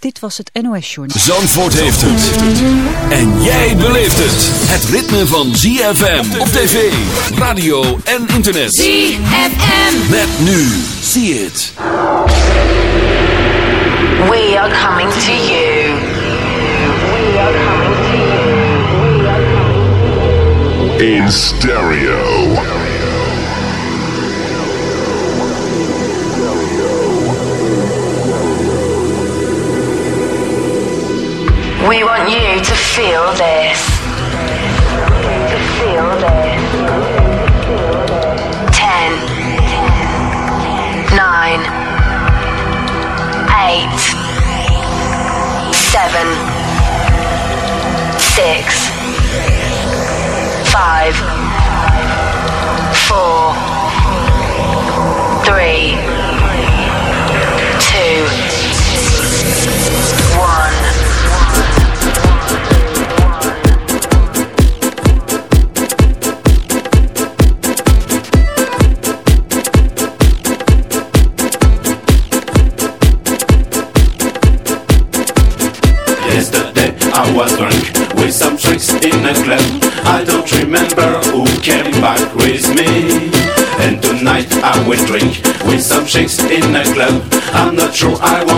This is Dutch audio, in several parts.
Dit was het NOS Journal. Zandvoort heeft het. En jij beleeft het. Het ritme van ZFM op tv, radio en internet. ZFM. Met nu. See it. We are coming to you. We are coming to you. We are coming to you. in stereo. We want you to feel this. To feel this. Ten. Nine. Eight. Seven. Six. Five. Four. Three. Chicks in a club. I'm not sure I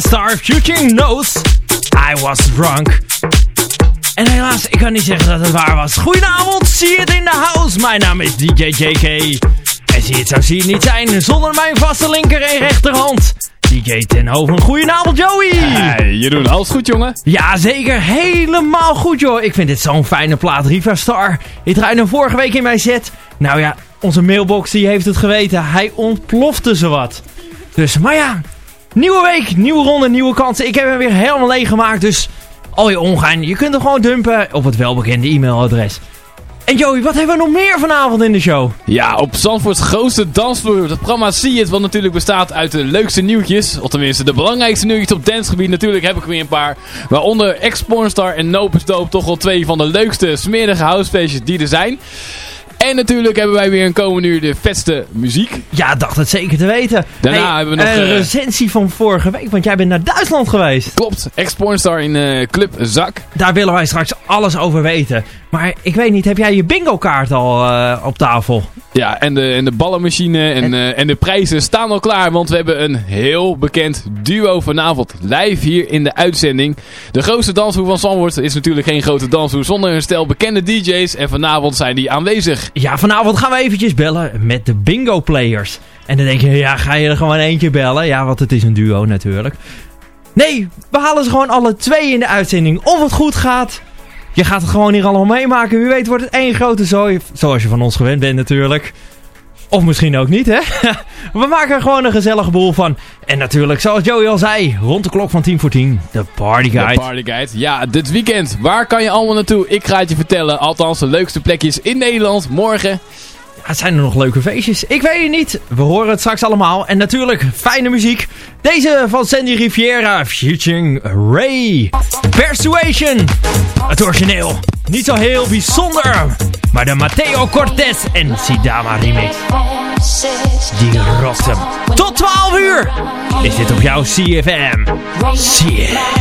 Star Shooting Nose. I was drunk. En helaas, ik kan niet zeggen dat het waar was. Goedenavond, zie het in de house. Mijn naam is DJ JK. En zie het zou zie het niet zijn zonder mijn vaste linker en rechterhand. DJ Tenhoven, goedenavond Joey. Hey, je doet alles goed jongen. Ja, zeker. Helemaal goed joh. Ik vind dit zo'n fijne plaat, Riva Star. Ik draaide hem vorige week in mijn set. Nou ja, onze mailbox die heeft het geweten. Hij ontplofte zowat. Dus, maar ja, nieuwe week, nieuwe ronde, nieuwe kansen. Ik heb hem weer helemaal leeg gemaakt, dus al je ongein, je kunt hem gewoon dumpen op het welbekende e-mailadres. En Joey, wat hebben we nog meer vanavond in de show? Ja, op Zandvoorts grootste dansvloer. Het programma See It, wat natuurlijk bestaat uit de leukste nieuwtjes. Of tenminste, de belangrijkste nieuwtjes op dansgebied. Natuurlijk heb ik weer een paar. Waaronder Ex-Pornstar en Nopes Dope. Toch wel twee van de leukste, smerige housefeestjes die er zijn. En natuurlijk hebben wij weer een komende uur de vetste muziek. Ja, dacht het zeker te weten. Daarna hebben we nog... Een uh, recensie van vorige week, want jij bent naar Duitsland geweest. Klopt, ex-pornstar in uh, Club Zak. Daar willen wij straks alles over weten. Maar ik weet niet, heb jij je bingo kaart al uh, op tafel? Ja, en de, en de ballenmachine en, en... En de prijzen staan al klaar. Want we hebben een heel bekend duo vanavond live hier in de uitzending. De grootste danshoek van Zandvoort is natuurlijk geen grote danshoek zonder een stel bekende DJ's. En vanavond zijn die aanwezig. Ja, vanavond gaan we eventjes bellen met de bingo players. En dan denk je, ja, ga je er gewoon eentje bellen? Ja, want het is een duo natuurlijk. Nee, we halen ze gewoon alle twee in de uitzending. Of het goed gaat... Je gaat het gewoon hier allemaal meemaken. Wie weet wordt het één grote zooi. Zoals je van ons gewend bent natuurlijk. Of misschien ook niet, hè? We maken er gewoon een gezellige boel van. En natuurlijk, zoals Joey al zei, rond de klok van 10 voor 10, de Party Guide. De Party Guide. Ja, dit weekend. Waar kan je allemaal naartoe? Ik ga het je vertellen. Althans, de leukste plekjes in Nederland. Morgen. Ja, zijn er nog leuke feestjes? Ik weet het niet. We horen het straks allemaal. En natuurlijk, fijne muziek. Deze van Sandy Riviera, featuring Ray. Persuasion. Het origineel. Niet zo heel bijzonder. Maar de Mateo Cortez en Sidama remix. Die hem. Tot 12 uur is dit op jouw CFM. Je.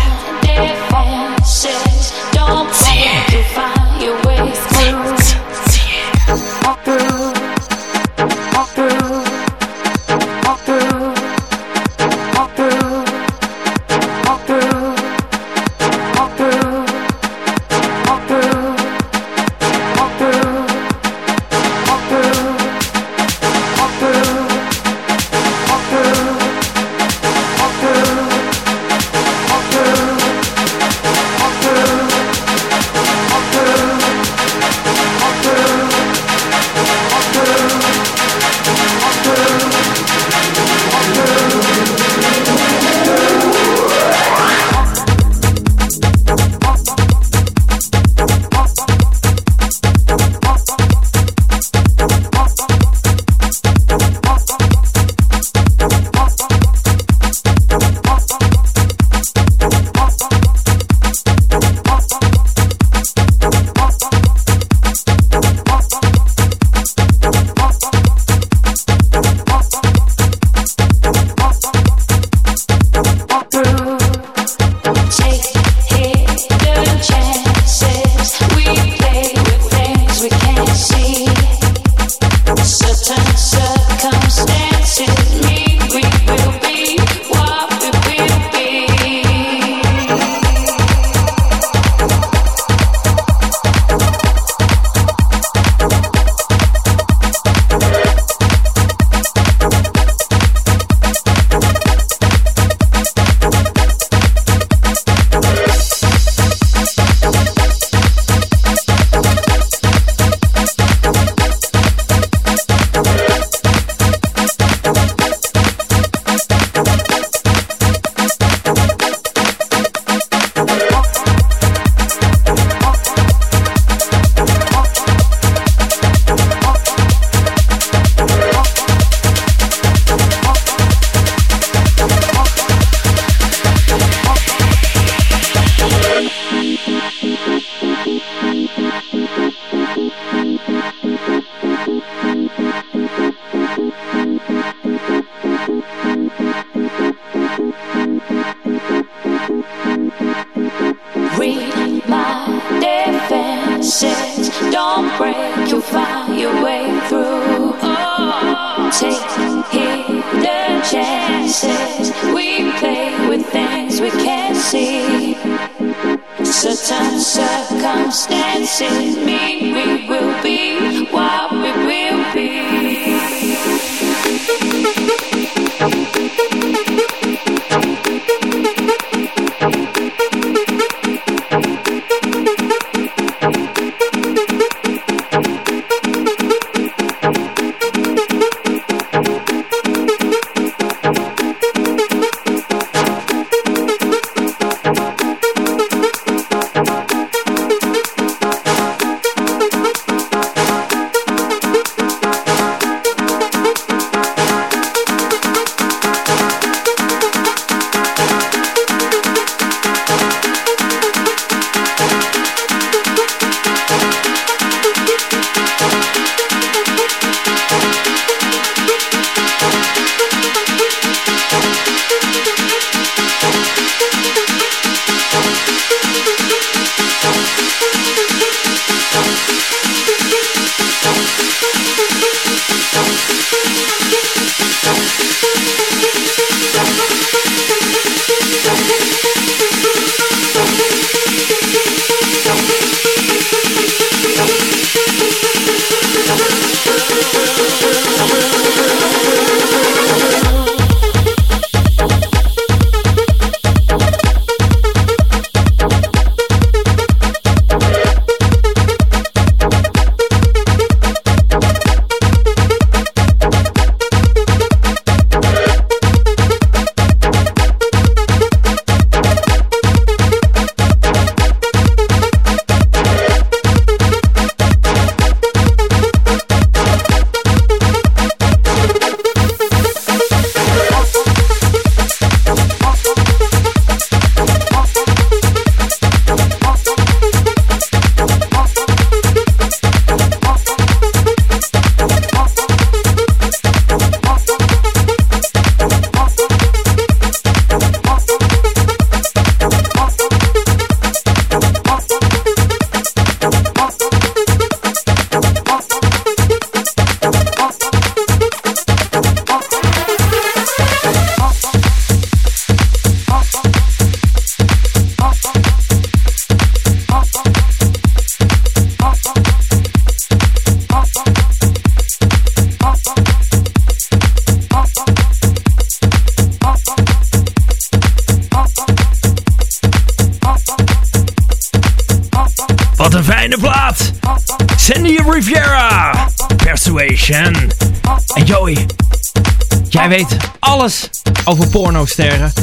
Over pornosterren.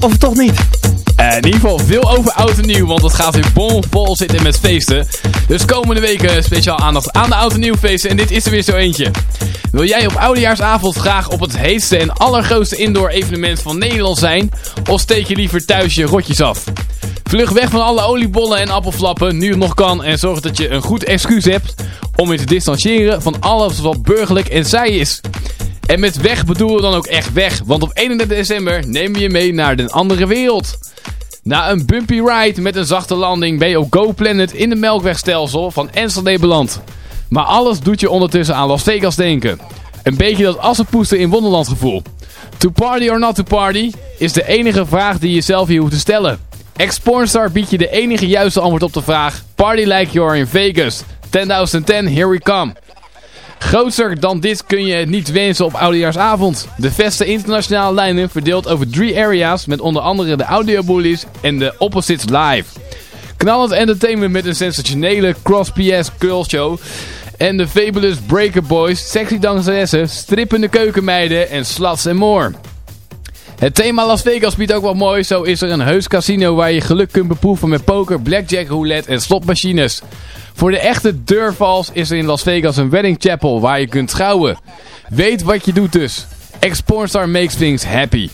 Of toch niet? Eh, in ieder geval veel over oud en nieuw, want het gaat weer bomvol zitten met feesten. Dus komende weken speciaal aandacht aan de oud en nieuw feesten en dit is er weer zo eentje. Wil jij op oudejaarsavond graag op het heetste en allergrootste indoor evenement van Nederland zijn? Of steek je liever thuis je rotjes af? Vlug weg van alle oliebollen en appelflappen, nu het nog kan. En zorg dat je een goed excuus hebt om je te distancieren van alles wat burgerlijk en saai is. En met weg bedoelen we dan ook echt weg. Want op 31 december nemen we je mee naar de andere wereld. Na een bumpy ride met een zachte landing ben je op Go Planet in de melkwegstelsel van Enschede beland. Maar alles doet je ondertussen aan Las Vegas denken. Een beetje dat assenpoester in Wonderland gevoel. To party or not to party is de enige vraag die je zelf hier hoeft te stellen. Ex-Pornstar biedt je de enige juiste antwoord op de vraag Party like you're in Vegas. 10.010, here we come. Grootser dan dit kun je het niet wensen op oudejaarsavond. De Veste internationale lijnen verdeeld over drie areas met onder andere de Audio Bullies en de Opposites Live. Knallend entertainment met een sensationele cross-PS show. En de Fabulous Breaker Boys, sexy danseressen, strippende keukenmeiden en slats en more. Het thema Las Vegas biedt ook wat mooi. Zo is er een heus casino waar je geluk kunt beproeven met poker, blackjack, roulette en slotmachines. Voor de echte deurvals is er in Las Vegas een wedding chapel waar je kunt trouwen. Weet wat je doet dus. Ex-pornstar makes things happy.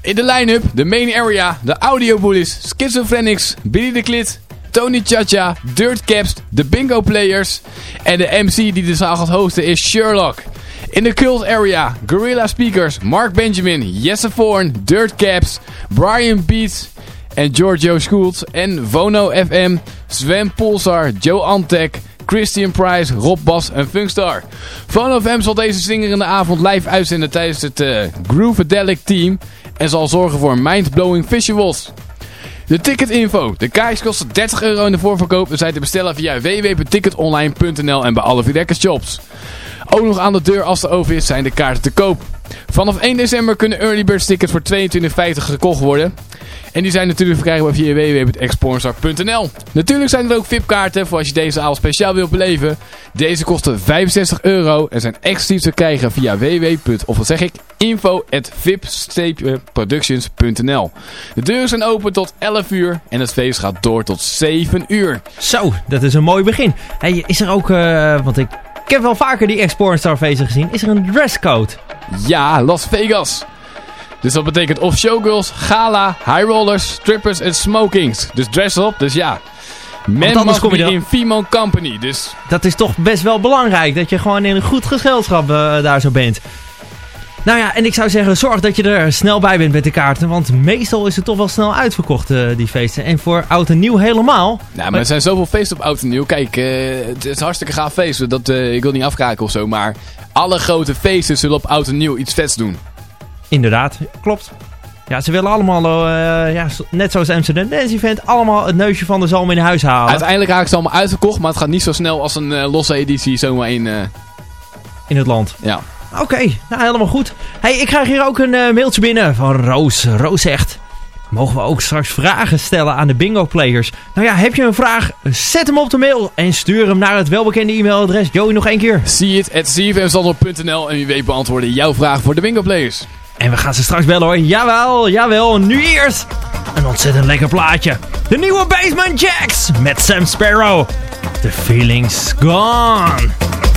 In de line-up de main area, de Audio Bullies, Schizophrenics, Billy the Klit, Tony Chacha, Dirt Caps, de Bingo Players en de MC die de zaal gaat hosten is Sherlock. In de cult area, Gorilla Speakers, Mark Benjamin, Jesse Voorn, Dirt Caps, Brian Beats en Giorgio Schultz en Vono FM, Sven Pulsar, Joe Antek, Christian Price, Rob Bas en Funkstar. Van of M zal deze zingerende avond live uitzenden tijdens het uh, Groovedelic team en zal zorgen voor mindblowing visuals. De ticketinfo. De kaartjes kosten 30 euro in de voorverkoop en zijn te bestellen via www.ticketonline.nl en bij alle Fidelis shops. Ook nog aan de deur als de over is zijn de kaarten te koop. Vanaf 1 december kunnen early bird tickets voor 22,50 gekocht worden. En die zijn natuurlijk verkrijgbaar via www.expornstar.nl. Natuurlijk zijn er ook VIP-kaarten voor als je deze avond speciaal wilt beleven. Deze kosten 65 euro en zijn exclusief te krijgen via www. of wat zeg ik, info.vip-productions.nl. De deuren zijn open tot 11 uur en het feest gaat door tot 7 uur. Zo, dat is een mooi begin. Hey, is er ook, uh, want ik, ik heb wel vaker die Expornstar feesten gezien, is er een dresscode? Ja, Las Vegas. Dus dat betekent of showgirls, gala, high rollers, strippers en smokings. Dus dress up, dus ja. Men must kom je in female company, dus... Dat is toch best wel belangrijk, dat je gewoon in een goed gezelschap uh, daar zo bent. Nou ja, en ik zou zeggen, zorg dat je er snel bij bent met de kaarten. Want meestal is het toch wel snel uitverkocht, uh, die feesten. En voor oud en nieuw helemaal. Nou, maar er zijn zoveel feesten op oud en nieuw. Kijk, uh, het is een hartstikke gaaf feest. Dat, uh, ik wil niet afkraken of zo, maar alle grote feesten zullen op oud en nieuw iets vets doen. Inderdaad, klopt. Ja, ze willen allemaal, uh, ja, net zoals Amsterdam Dance Event, allemaal het neusje van de zalm in huis halen. Uiteindelijk raken ze allemaal uitverkocht, maar het gaat niet zo snel als een uh, losse editie zomaar in... Uh... In het land. Ja. Oké, okay, nou helemaal goed. hey, ik krijg hier ook een mailtje binnen van Roos. Roos zegt... Mogen we ook straks vragen stellen aan de bingo players? Nou ja, heb je een vraag? Zet hem op de mail en stuur hem naar het welbekende e-mailadres. Joey, nog één keer. See it at en wie weet beantwoorden jouw vraag voor de bingo players. En we gaan ze straks bellen hoor. Jawel, jawel. Nu eerst een ontzettend lekker plaatje. De nieuwe Basement Jacks met Sam Sparrow. The feeling's gone.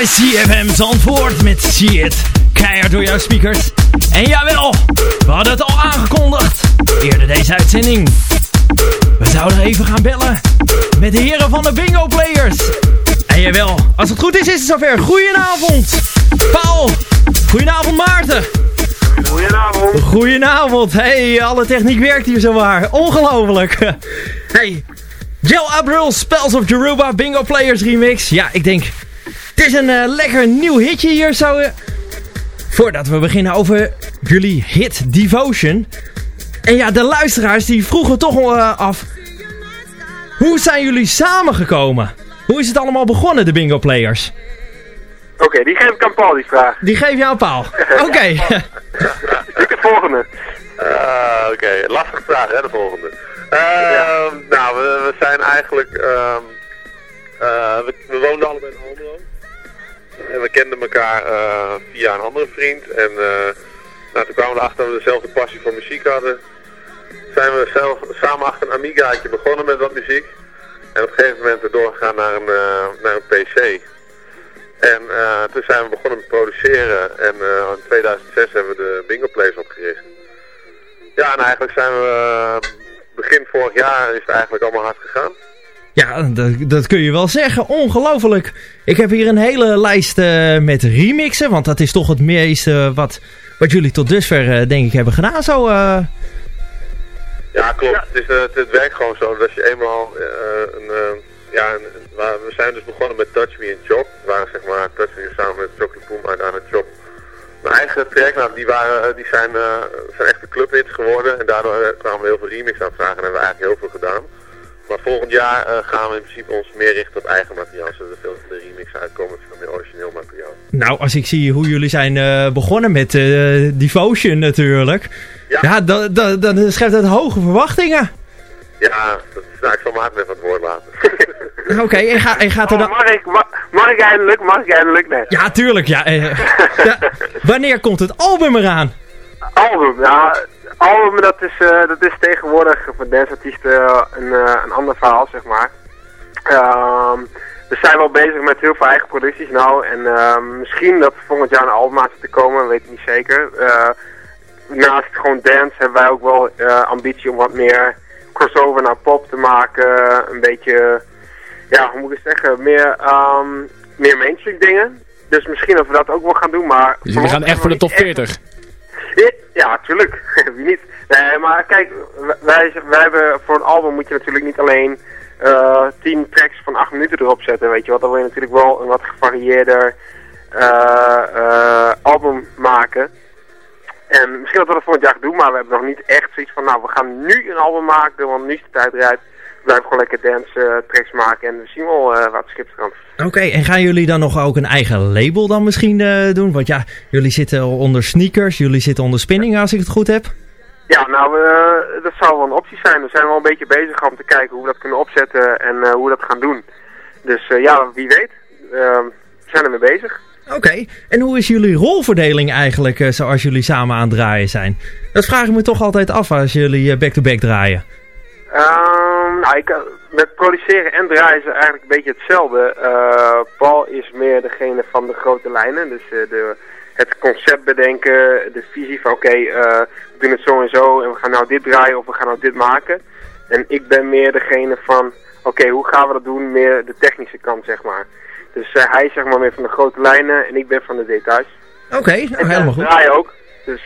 Bij CFM Zandvoort met See It. Keihard door jouw speakers. En jawel, we hadden het al aangekondigd. Eerder deze uitzending. We zouden even gaan bellen met de heren van de Bingo Players. En jawel, als het goed is, is het zover. Goedenavond, Paul. Goedenavond, Maarten. Goedenavond. Goedenavond. Hey, alle techniek werkt hier zowaar. Ongelooflijk. Hey, Jel Abril, Spells of Jeruba, Bingo Players remix. Ja, ik denk, het is een eh, lekker nieuw hitje hier zo. eh. Voordat we beginnen over jullie hit Devotion. En ja, de luisteraars die vroegen toch wel eh, af. Hoe zijn jullie samengekomen? Hoe is het allemaal begonnen, de Bingo Players? Oké, die geef ik aan Paul, die vraag. Die geef je aan Paul. Oké. Ik de volgende. Ah, Oké, lastige vraag hè, de volgende. Ehm, Nou, we, we zijn eigenlijk... ehm, eh, we, we woonden allebei in Almelo. En we kenden elkaar eh, via een andere vriend. En eh, nou, toen kwamen we erachter dat we dezelfde passie voor muziek hadden. Zijn we zelf, samen achter een Amigaatje begonnen met wat muziek. En op een gegeven moment doorgegaan naar een, eh, naar een PC. En toen zijn we begonnen met produceren. En in 2006 hebben we de Bingo Place opgericht. Ja, en eigenlijk zijn we begin vorig jaar is het eigenlijk allemaal hard gegaan. Ja, dat, dat kun je wel zeggen. Ongelooflijk. Ik heb hier een hele lijst eh, met remixen. Want dat is toch het meeste wat, wat jullie tot dusver eh, denk ik hebben gedaan. Zo, eh. Ja, klopt. Het, werkt gewoon zo dat je eenmaal een, ja, we zijn dus begonnen met Touch Me and Chop. We waren zeg maar Touch Me samen met Chocolate Boom uit aan het Chop. Mijn eigen nou, die, waren, die zijn, zijn echte clubhits geworden. En daardoor kwamen we heel veel remix aanvragen en hebben we eigenlijk heel veel gedaan. Maar volgend jaar eh, gaan we in principe ons meer richten op eigen materiaal. Zodat er veel van de remix uitkomen veel meer origineel materiaal. Nou, als ik zie hoe jullie zijn eh, begonnen met eh, Devotion natuurlijk. Ja, dan da, dan schept het hoge verwachtingen. Ja, dat, nou, ik zal Maarten even het woord laten. Oké, en, ga, en gaat er Oh, dan... mag, ik, ma- mag ik eindelijk? Mag ik eindelijk? Nee. Ja, tuurlijk. Ja, ja. Wanneer komt het album eraan? Album, ja. Album, dat is, eh, dat is tegenwoordig voor danceartiesten eh, een, eh, een ander verhaal, zeg maar. Ehm, we zijn wel bezig met heel veel eigen producties nou. En ehm, misschien dat volgend jaar een album aan zit te komen, weet ik niet zeker. Naast gewoon dance hebben wij ook wel ambitie om wat meer crossover naar pop te maken. Een beetje, ja, hoe moet ik zeggen, meer, ehm, meer mainstream dingen. Dus misschien dat we dat ook wel gaan doen, maar... Dus jullie gaan echt voor de top 40. Ja, Ja, tuurlijk. Wie niet? Nee, maar kijk, wij, wij hebben voor een album moet je natuurlijk niet alleen eh 10 tracks van 8 minuten erop zetten, weet je wat. Dan wil je natuurlijk wel een wat gevarieerder eh, eh, album maken. En misschien dat we dat volgend jaar doen, maar we hebben nog niet echt zoiets van, nou, we gaan nu een album maken, want nu is de tijd eruit. Blijven gewoon lekker dance eh, tracks maken en we zien wel eh, wat schip kan. Oké, en gaan jullie dan nog ook een eigen label dan misschien eh, doen? Want ja, jullie zitten onder sneakers, jullie zitten onder spinning als ik het goed heb. Ja, nou, dat zou wel een optie zijn. We zijn wel een beetje bezig om te kijken hoe we dat kunnen opzetten en hoe we dat gaan doen. Dus ja, wie weet. Ehm, we zijn er mee bezig. Oké, en hoe is jullie rolverdeling eigenlijk zoals jullie samen aan het draaien zijn? Dat vraag ik me toch altijd af als jullie back-to-back draaien. Ehm, nou, ik, eh, met produceren en draaien is eigenlijk een beetje hetzelfde. Eh, Paul is meer degene van de grote lijnen. Dus eh, de, het concept bedenken, de visie van oké, eh, we doen het zo en zo en we gaan nou dit draaien of we gaan nou dit maken. En ik ben meer degene van oké, hoe gaan we dat doen? Meer de technische kant, zeg maar. Dus eh, hij is zeg maar meer van de grote lijnen en ik ben van de details. Oké, nou helemaal goed. Draaien ook. Dus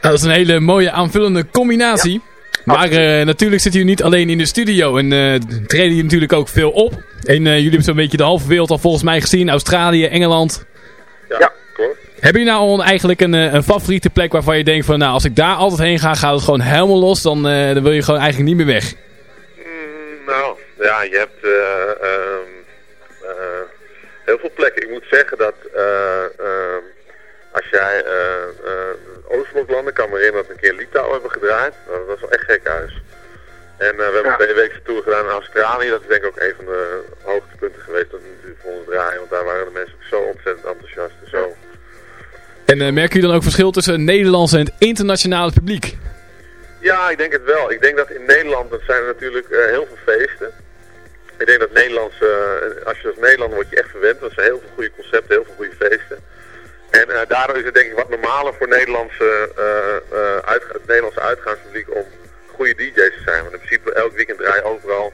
Nou, dat is een hele mooie aanvullende combinatie. Maar eh, natuurlijk zitten jullie niet alleen in de studio en eh, treden jullie natuurlijk ook veel op. En eh, jullie hebben zo'n beetje de halve wereld al volgens mij gezien. Australië, Engeland. Ja, klopt. Hebben jullie nou eigenlijk een, eh, een favoriete plek waarvan je denkt van... Nou, als ik daar altijd heen ga, gaat het gewoon helemaal los. Dan, eh, dan wil je gewoon eigenlijk niet meer weg. Mm, nou, ja, je hebt eh, ehm, eh, heel veel plekken. Ik moet zeggen dat eh, ehm, als jij eh eh Oostbloklanden, kan me herinneren dat we een keer Litouwen hebben gedraaid. Dat was wel echt gek huis. En eh, we hebben een tweeweekse tour gedaan in Australië. Dat is denk ik ook een van de hoogtepunten geweest dat we natuurlijk voor ons draaien. Want daar waren de mensen ook zo ontzettend enthousiast en zo. En eh, merken jullie dan ook verschil tussen het Nederlandse en het internationale publiek? Ja, ik denk het wel. Ik denk dat in Nederland, dat zijn er natuurlijk eh, heel veel feesten. Ik denk dat Nederlands, eh, als je als Nederlander word je echt verwend. want Er zijn heel veel goede concepten, heel veel goede feesten. En eh, daardoor is het denk ik wat normaler voor Nederlandse, eh, eh, het Nederlandse uitgaanspubliek om goede DJ's te zijn. Want in principe elk weekend draai je overal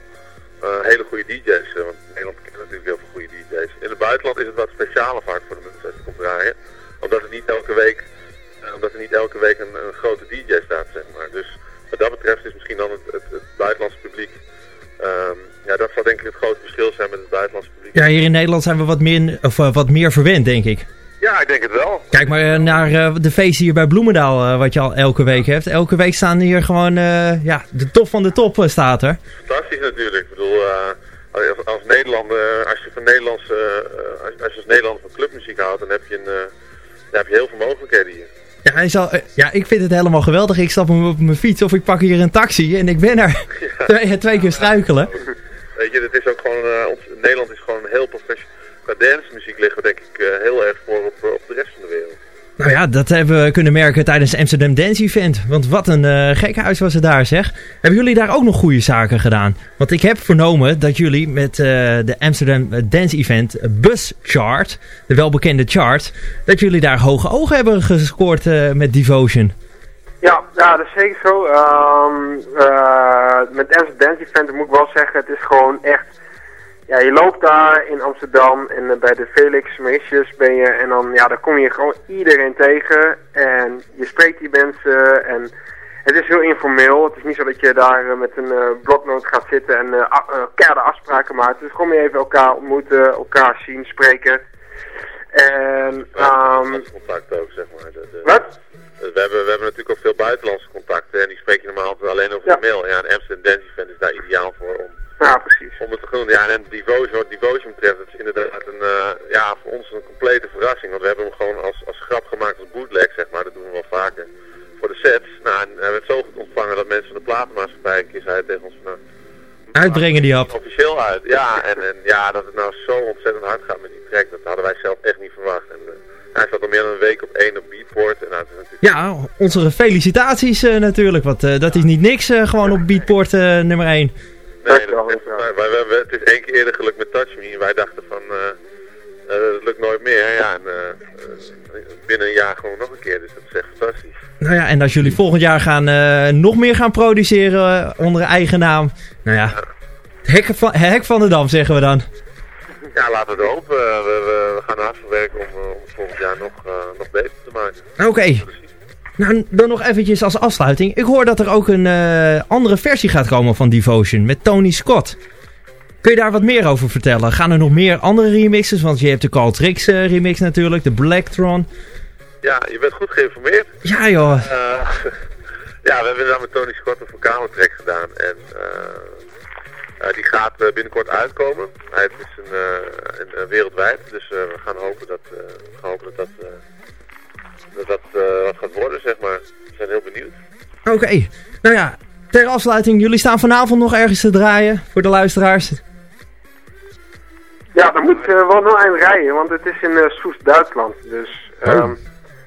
eh, hele goede DJ's. eh, want Nederland kent natuurlijk heel veel goede DJ's. In het buitenland is het wat specialer vaak voor de mensen komt draaien. Omdat het niet elke week, eh, omdat er niet elke week een, grote DJ staat, zeg maar. Dus wat dat betreft is misschien dan het, het, het buitenlandse publiek. ehm, ja, dat zal denk ik het grote verschil zijn met het buitenlandse publiek. Ja, hier in Nederland zijn we wat meer, of, eh, wat meer verwend, denk ik. Ja, ik denk het wel. Kijk maar eh, naar eh, de feesten hier bij Bloemendaal, eh, wat je al elke week hebt. Elke week staan hier gewoon, ja, de top van de top staat er. Fantastisch natuurlijk. Ik bedoel, als, als Nederlander, als je van Nederlandse, als, als je als Nederlander van clubmuziek houdt, dan heb je, een, dan heb je heel veel mogelijkheden hier. Ja, hij zal, ja, ik vind het helemaal geweldig. Ik stap hem op mijn fiets of ik pak hier een taxi en ik ben er. Twee, twee keer struikelen. Weet je, het is ook gewoon, eh, ons, Nederland is gewoon heel professioneel. Qua dancemuziek liggen we denk ik eh, heel erg voor op, eh, op de rest van de wereld. Nou ja, dat hebben we kunnen merken tijdens het Amsterdam Dance Event. Want wat een eh gekhuis was het daar zeg. Hebben jullie daar ook nog goede zaken gedaan? Want ik heb vernomen dat jullie met eh, de Amsterdam Dance Event Bus Chart, de welbekende chart, dat jullie daar hoge ogen hebben gescoord eh, met Devotion. Ja, ja, dat is zeker zo. Ehm eh, met Amsterdam Dance Event moet ik wel zeggen, het is gewoon echt... Ja, je loopt daar in Amsterdam en eh, bij de Felix Mauritius ben je en dan, ja, dan kom je gewoon iedereen tegen en je spreekt die mensen en het is heel informeel. Het is niet zo dat je daar eh, met een eh, bloknoot gaat zitten en keiharde afspraken maakt. Is gewoon meer even elkaar ontmoeten, elkaar zien, spreken. En, ehm contact ook, zeg maar. De, de- wat? We hebben, we hebben natuurlijk ook veel buitenlandse contacten en die spreek je normaal altijd alleen over de mail. Ja, en Amsterdam Dance Event is daar ideaal voor om, Ja, precies. om het te doen. Ja, en wat Devotion betreft, dat is inderdaad een, eh, ja, voor ons een complete verrassing. Want we hebben hem gewoon als, als grap gemaakt als bootleg, zeg maar. Dat doen we wel vaker voor de sets. Nou, en hij werd zo goed ontvangen dat mensen van de platenmaatschappij een keer zeiden tegen ons van, nou, Uitbrengen die app. officieel uit. Ja, en, en ja, dat het nou zo ontzettend hard gaat met die track, dat hadden wij zelf echt niet verwacht. En, eh, hij staat al meer dan een week op één op Beatport. En nou, natuurlijk Ja, onze felicitaties eh, natuurlijk. Want eh, dat is niet niks eh, gewoon op Beatport eh, nummer 1. Nee, dat, wij, wij, wij- het is één keer eerder gelukt met Touch Me. En wij dachten van, eh eh, dat lukt nooit meer. Ja, en eh, eh, binnen een jaar gewoon nog een keer. Dus dat is echt fantastisch. Nou ja, en als jullie volgend jaar gaan, eh, nog meer gaan produceren eh, onder eigen naam. Nou ja, hek van, hek van de dam zeggen we dan. Ja, laten we het hopen. Eh, we, we, we gaan hard voor werken om, eh, om het volgend jaar nog, eh, nog beter te maken. Oké. Nou, dan nog eventjes als afsluiting. Ik hoor dat er ook een eh, andere versie gaat komen van Devotion met Tony Scott. Kun je daar wat meer over vertellen? Gaan er nog meer andere remixes? Want je hebt de Call Tricks eh, remix natuurlijk, de Blacktron. Ja, je bent goed geïnformeerd. Ja joh. Eh, ja, we hebben daar met Tony Scott een vocale track gedaan. En die gaat binnenkort uitkomen. Hij is een, eh, een, een wereldwijd. Dus we gaan hopen dat gaan hopen dat dat, dat, dat eh, wat gaat worden, zeg maar. We zijn heel benieuwd. Oké, nou ja, ter afsluiting, jullie staan vanavond nog ergens te draaien voor de luisteraars. Ja, dan moet uh, wel nog eind rijden, want het is in uh, Soest, Duitsland. Dus, ehm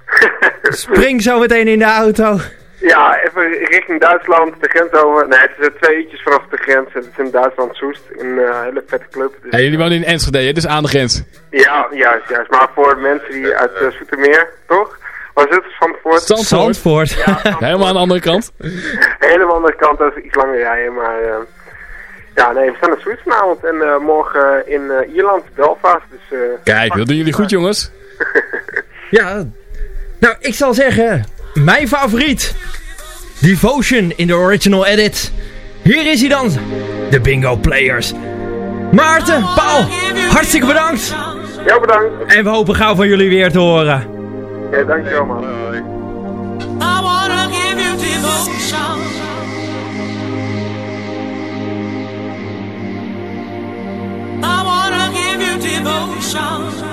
Spring zo meteen in de auto. ja, even richting Duitsland, de grens over. Nee, het is uh, twee uurtjes vanaf de grens. Het is in Duitsland, Soest. Een uh, hele vette club. Dus, Hey, jullie wonen in Enschede, hè? dus aan de grens. Ja, juist, juist. Maar voor mensen die uit uh, Zoetermeer, toch? Was het Zandvoort? Zandvoort. Zandvoort. Ja, Zandvoort. Helemaal aan de andere kant. Helemaal aan de andere kant, dat is iets langer rijden, maar... Uh, ja, nee, we staan in vanavond en uh, morgen in uh, Ierland, Belfast. Dus, uh, Kijk, dat doen jullie goed, jongens. ja, nou, ik zal zeggen, mijn favoriet. Devotion in de original edit. Hier is hij dan, de Bingo Players. Maarten, Paul, hartstikke bedankt. Ja, bedankt. En we hopen gauw van jullie weer te horen. Ja, dankjewel man. I wanna give you devotion. I wanna give you devotion.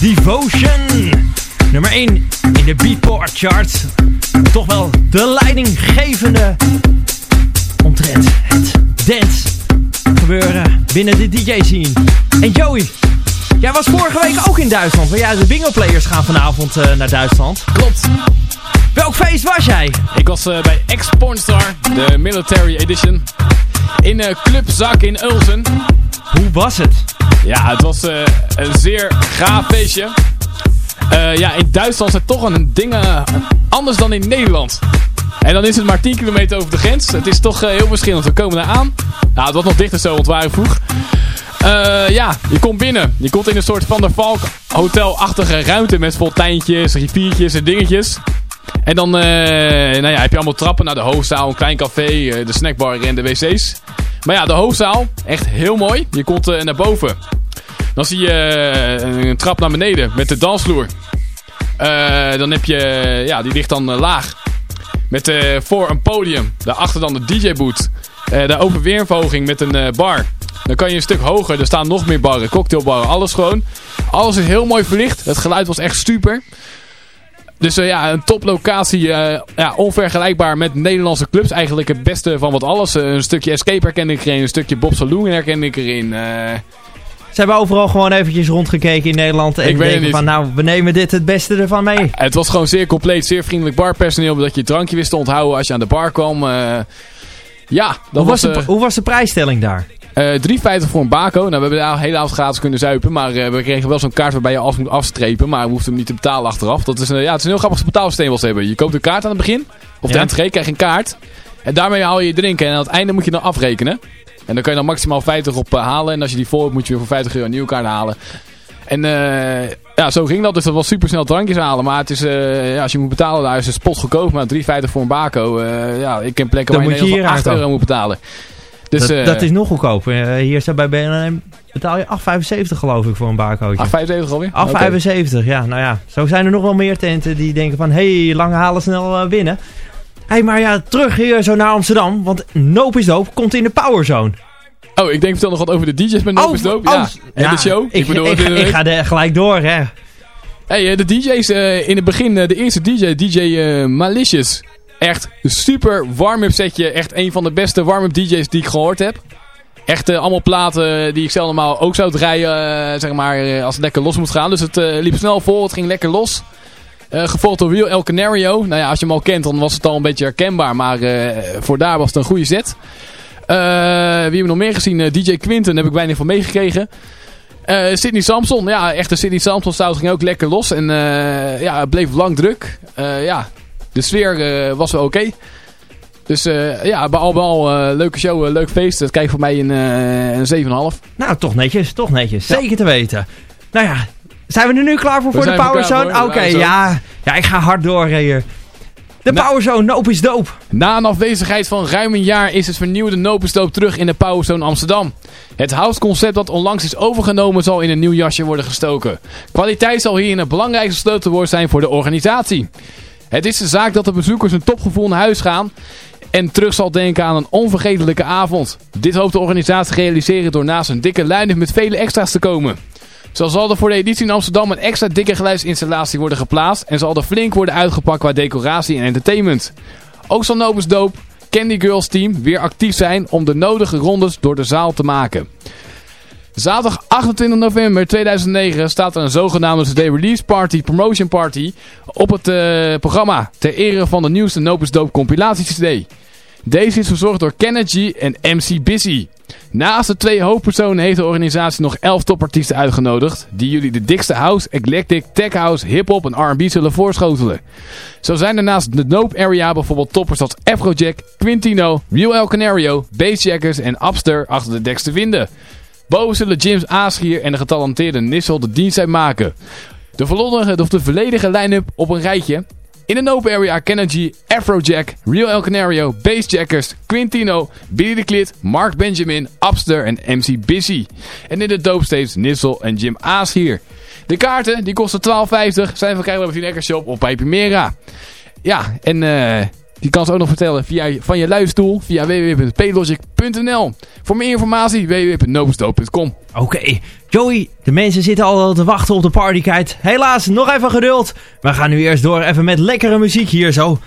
Devotion. Nummer 1 in de Beatport charts. Toch wel de leidinggevende omtrent het dance gebeuren binnen de DJ-scene. En Joey, jij was vorige week ook in Duitsland. Want jij de bingo players gaan vanavond uh, naar Duitsland. Klopt. Welk feest was jij? Ik was uh, bij X-Pornstar, de Military Edition. In uh, Club Zak in Ulsen. Hoe was het? Ja, het was uh, een zeer gaaf feestje. ja, in Duitsland zijn toch een dingen anders dan in Nederland. En dan is het maar 10 kilometer over de grens. Het is toch heel verschillend. We komen daar aan. Nou, het was nog dichter zo, want we waren vroeg. ja, je komt binnen. Je komt in een soort Van der Valk hotelachtige ruimte met fonteintjes, riviertjes en dingetjes. En dan uh, nou ja, heb je allemaal trappen naar de hoofdzaal, een klein café, uh, de snackbar en de wc's. Maar ja, de hoofdzaal, echt heel mooi. Je komt uh, naar boven. Dan zie je een trap naar beneden met de dansvloer. dan heb je, ja, die ligt dan laag. Met voor een podium. Daarachter dan de DJ-boot. de open weerverhoging met een bar. Dan kan je een stuk hoger. Er staan nog meer barren, cocktailbarren, alles gewoon. Alles is heel mooi verlicht. Het geluid was echt super. Dus uh, ja, een toplocatie. Uh, ja, onvergelijkbaar met Nederlandse clubs. Eigenlijk het beste van wat alles. Uh, een stukje Escape herkende ik erin. Een stukje Bob Saloon herkende ik erin. Ze hebben overal gewoon eventjes rondgekeken in Nederland. En ik denken van nou, we nemen dit het beste ervan mee. Het was gewoon zeer compleet. Zeer vriendelijk barpersoneel. Dat je het drankje wist te onthouden als je aan de bar kwam. ja, hoe was, de, hoe was de prijsstelling daar? Uh, 3,50 voor een bako. Nou, we hebben de hele avond gratis kunnen zuipen. Maar uh, we kregen wel zo'n kaart waarbij je af moet afstrepen. Maar we hoefden hem niet te betalen achteraf. Dat is een, ja, het is een heel grappig betaalsysteem wat ze hebben. Je koopt een kaart aan het begin. Of ja. de entree krijg je een kaart. En daarmee haal je je drinken. En aan het einde moet je dan afrekenen. En dan kan je dan maximaal 50 op uh, halen. En als je die vol hebt, moet je weer voor 50 euro een nieuwe kaart halen. En uh, ja, zo ging dat. Dus dat was super snel drankjes halen. Maar het is, uh, ja, als je moet betalen, daar is het spot goedkoop. Maar 3,50 voor een bako. ja, ik ken plekken dan waar je, je hier 8 euro moet betalen. Dus, dat, uh, dat, is nog goedkoop. Uh, hier staat bij BNN betaal je 8,75 geloof ik voor een barcootje. 8,75 alweer? 8,75, okay. ja. Nou ja, zo zijn er nog wel meer tenten die denken van... Hé, hey, lang halen, snel uh, winnen. Hé, hey, maar ja, terug hier zo naar Amsterdam. Want Noop is Doop komt in de Powerzone. Oh, ik denk vertel nog wat over de DJ's met Noop oh, is Doop. Oh, ja, en ja, de show. Ik, ik, bedoel, ik, ik ga er gelijk door, hè. Hey, de DJ's in het begin, de eerste DJ, DJ Malicious... Echt super warm-up setje. Echt een van de beste warm-up DJ's die ik gehoord heb. Echt uh, allemaal platen die ik zelf normaal ook zou draaien, uh, zeg maar, uh, als het lekker los moet gaan. Dus het liep snel vol, het ging lekker los. gevolgd door Real El Canario. Nou ja, als je hem al kent, dan was het al een beetje herkenbaar. Maar voor daar was het een goede set. wie hebben we nog meer gezien? DJ Quinten heb ik weinig van meegekregen. Sydney Samson, ja, echte Sydney Samson sound ging ook lekker los. En ja, het bleef lang druk. ja, de sfeer uh, was wel oké. Okay. Dus uh, ja, bij al bij al uh, leuke show, leuk feest. Dat krijg voor mij een, een 7,5. Nou, toch netjes, toch netjes. Ja. Zeker te weten. Nou ja, zijn we er nu klaar voor, we voor de Powerzone? Oké, okay, ja. ja, ik ga hard door hier. De Na Powerzone, Noop is doop. Na een afwezigheid van ruim een jaar is het vernieuwde Noop is doop terug in de Powerzone Amsterdam. Het houseconcept dat onlangs is overgenomen zal in een nieuw jasje worden gestoken. Kwaliteit zal hier een belangrijkste sleutelwoord zijn voor de organisatie. Het is de zaak dat de bezoekers een topgevoel naar huis gaan en terug zal denken aan een onvergetelijke avond. Dit hoopt de organisatie realiseren door naast een dikke line met vele extra's te komen. Zo zal er voor de editie in Amsterdam een extra dikke geluidsinstallatie worden geplaatst en zal er flink worden uitgepakt qua decoratie en entertainment. Ook zal Nobus Dope, Candy Girls team, weer actief zijn om de nodige rondes door de zaal te maken. Zaterdag 28 november 2009 staat er een zogenaamde CD Release Party, Promotion Party op het uh, programma ter ere van de nieuwste Nopus Dope compilatie CD. Deze is verzorgd door Kennedy en MC Busy. Naast de twee hoofdpersonen heeft de organisatie nog 11 topartiesten uitgenodigd, die jullie de dikste house, eclectic, tech house, hip-hop en R&B zullen voorschotelen. Zo zijn er naast de Nope Area bijvoorbeeld toppers als Afrojack, Quintino, Real El Canario, Bassjackers en Upster achter de deks te vinden. Boven zullen James Aaschier en de getalenteerde Nissel de dienst uitmaken. De, volledige, of de volledige line-up op een rijtje. In de Nope Area Kennedy, Afrojack, Real El Canario, Bassjackers, Quintino, Billy the Klit, Mark Benjamin, Upster en MC Busy. En in de Dope States Nissel en Jim Aaschier. De kaarten die kosten 12,50 zijn verkrijgbaar bij Finecker Shop op bij Primera. Ja, en uh, Je kan ze ook nog vertellen via, van je luisterstoel via www.plogic.nl. Voor meer informatie www.nobestoop.com. Oké, Joey, de mensen zitten al te wachten op de partykite. Helaas, nog even geduld. We gaan nu eerst door even met lekkere muziek hier zo.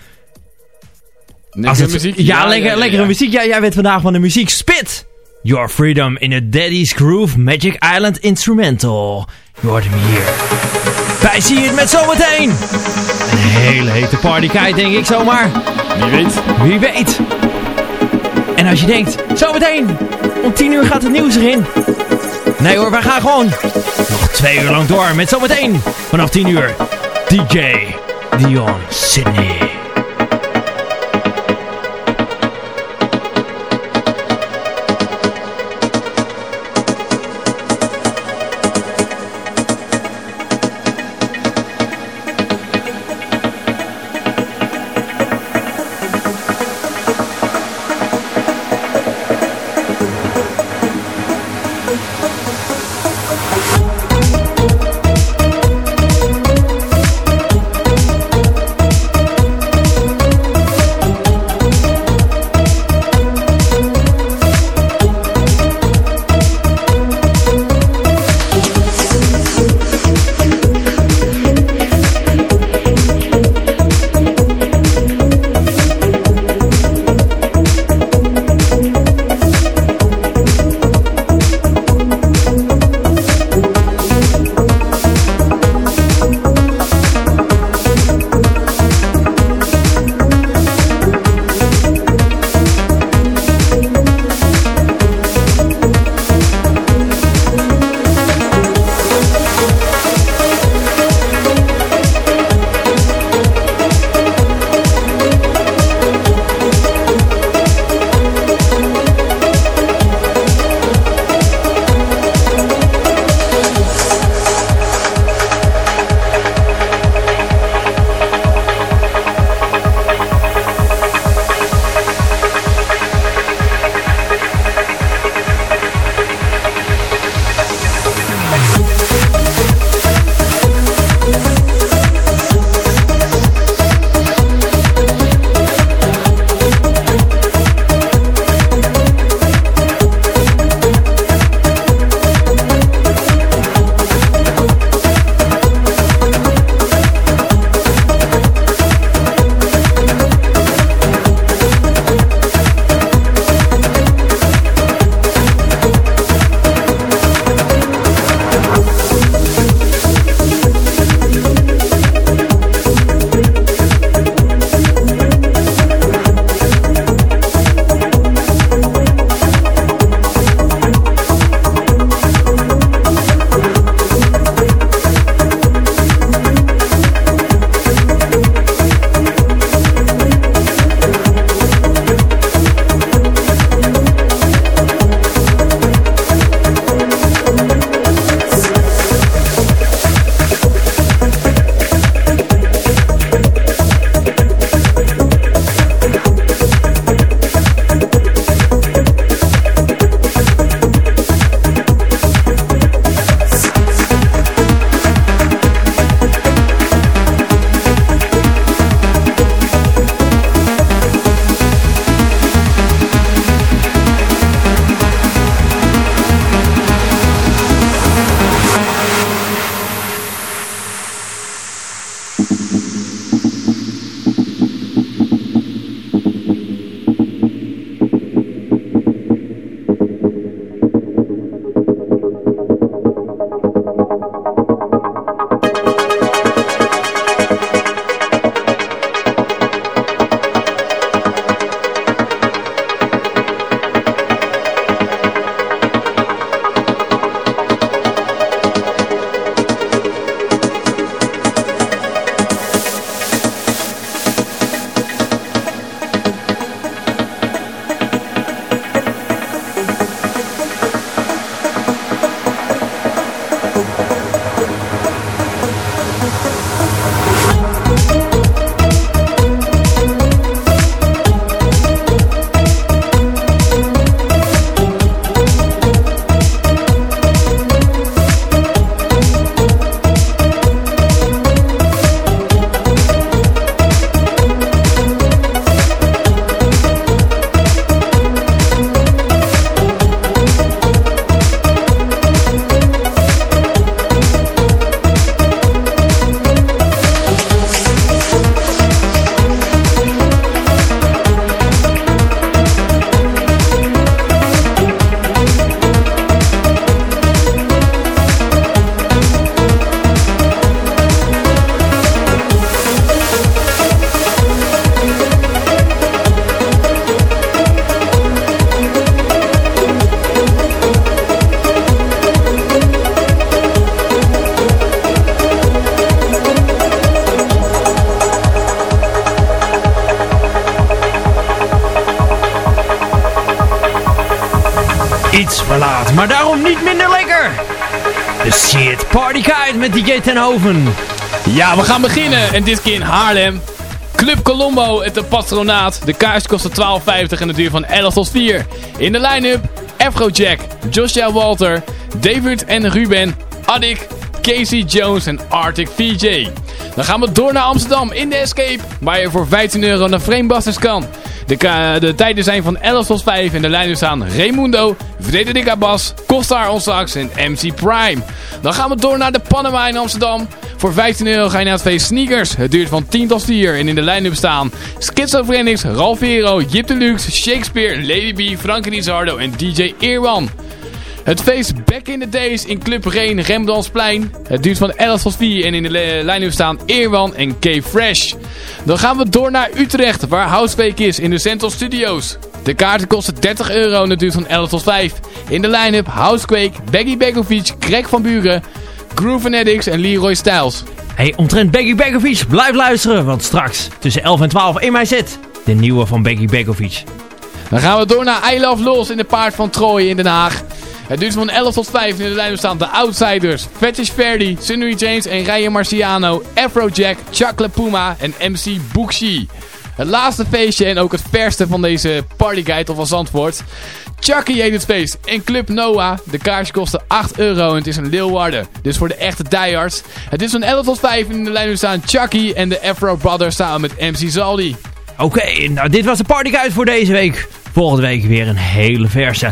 Lekkere het- muziek? Ja, lekker, lekkere muziek. Ja, jij bent vandaag van de muziek. Spit! Your Freedom in a Daddy's Groove Magic Island Instrumental. Je hoort hem hier. Wij zien het met zometeen. Een hele hete partykite, denk ik zomaar. Wie weet. Wie weet. En als je denkt, zometeen, om 10 uur gaat het nieuws erin. Nee hoor, wij gaan gewoon nog twee uur lang door met zometeen vanaf 10 uur. DJ Dion Sydney. Maar daarom niet minder lekker. De Shit Party met DJ Tenhoven. Ja, we gaan beginnen. En dit keer in Haarlem. Club Colombo, het de patronaat. De kaars kostte 12,50 en het duur van 11 tot 4. In de line-up Afrojack, Joshua Walter, David en Ruben, Addik, Casey Jones en Arctic VJ. Dan gaan we door naar Amsterdam in de Escape, waar je voor 15 euro naar Framebusters kan. De, de tijden zijn van 11 tot 5 en de lijnen staan Raimundo, Frederik Abbas, Costar Onsax en MC Prime. Dan gaan we door naar de Panama in Amsterdam. Voor 15 euro ga je naar feest Sneakers. Het duurt van 10 tot 4 en in de line-up staan Schizophrenics, Ralph Hero, Jip Deluxe, Shakespeare, Lady B, Frankie Rizardo en DJ Earwan. Het feest Back in the Days in Club Reen, Rembrandtsplein. Het duurt van 11 tot 4 en in de line-up staan Eerwan en K-Fresh. Dan gaan we door naar Utrecht, waar Houseweek is in de Central Studios. De kaarten kosten 30 euro en het duurt van 11 tot 5. In de line-up Housequake, Baggy Begovic, Greg van Buren, Groove Addicts en Leroy Styles. Hey, omtrent Becky Begovic, blijf luisteren, want straks tussen 11 en 12 in mijn set. De nieuwe van Becky Begovic. Dan gaan we door naar I Love Los in de Paard van Troje in Den Haag. Het duurt van 11 tot 5 in de lijn staan de Outsiders, Fetish Verdi, Sunny James en Ryan Marciano, Afrojack, Chakle Puma en MC Bookshi. Het laatste feestje en ook het verste van deze partyguide of van Zandvoort. Chucky heet het feest in Club Noah. De kaartjes kosten 8 euro en het is een Leeuwarden. Dus voor de echte diehards. Het is van 11 tot 5 in de lijn staan Chucky en de Afro Brothers samen met MC Zaldi. Oké, nou dit was de partyguide voor deze week. Volgende week weer een hele verse.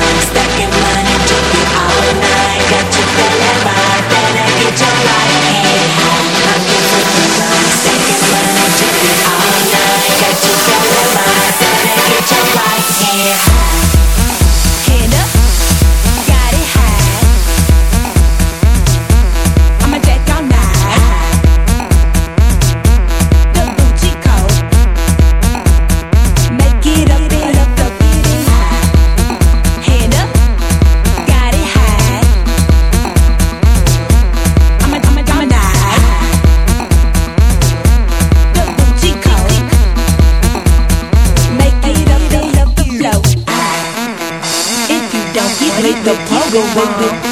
gon' get on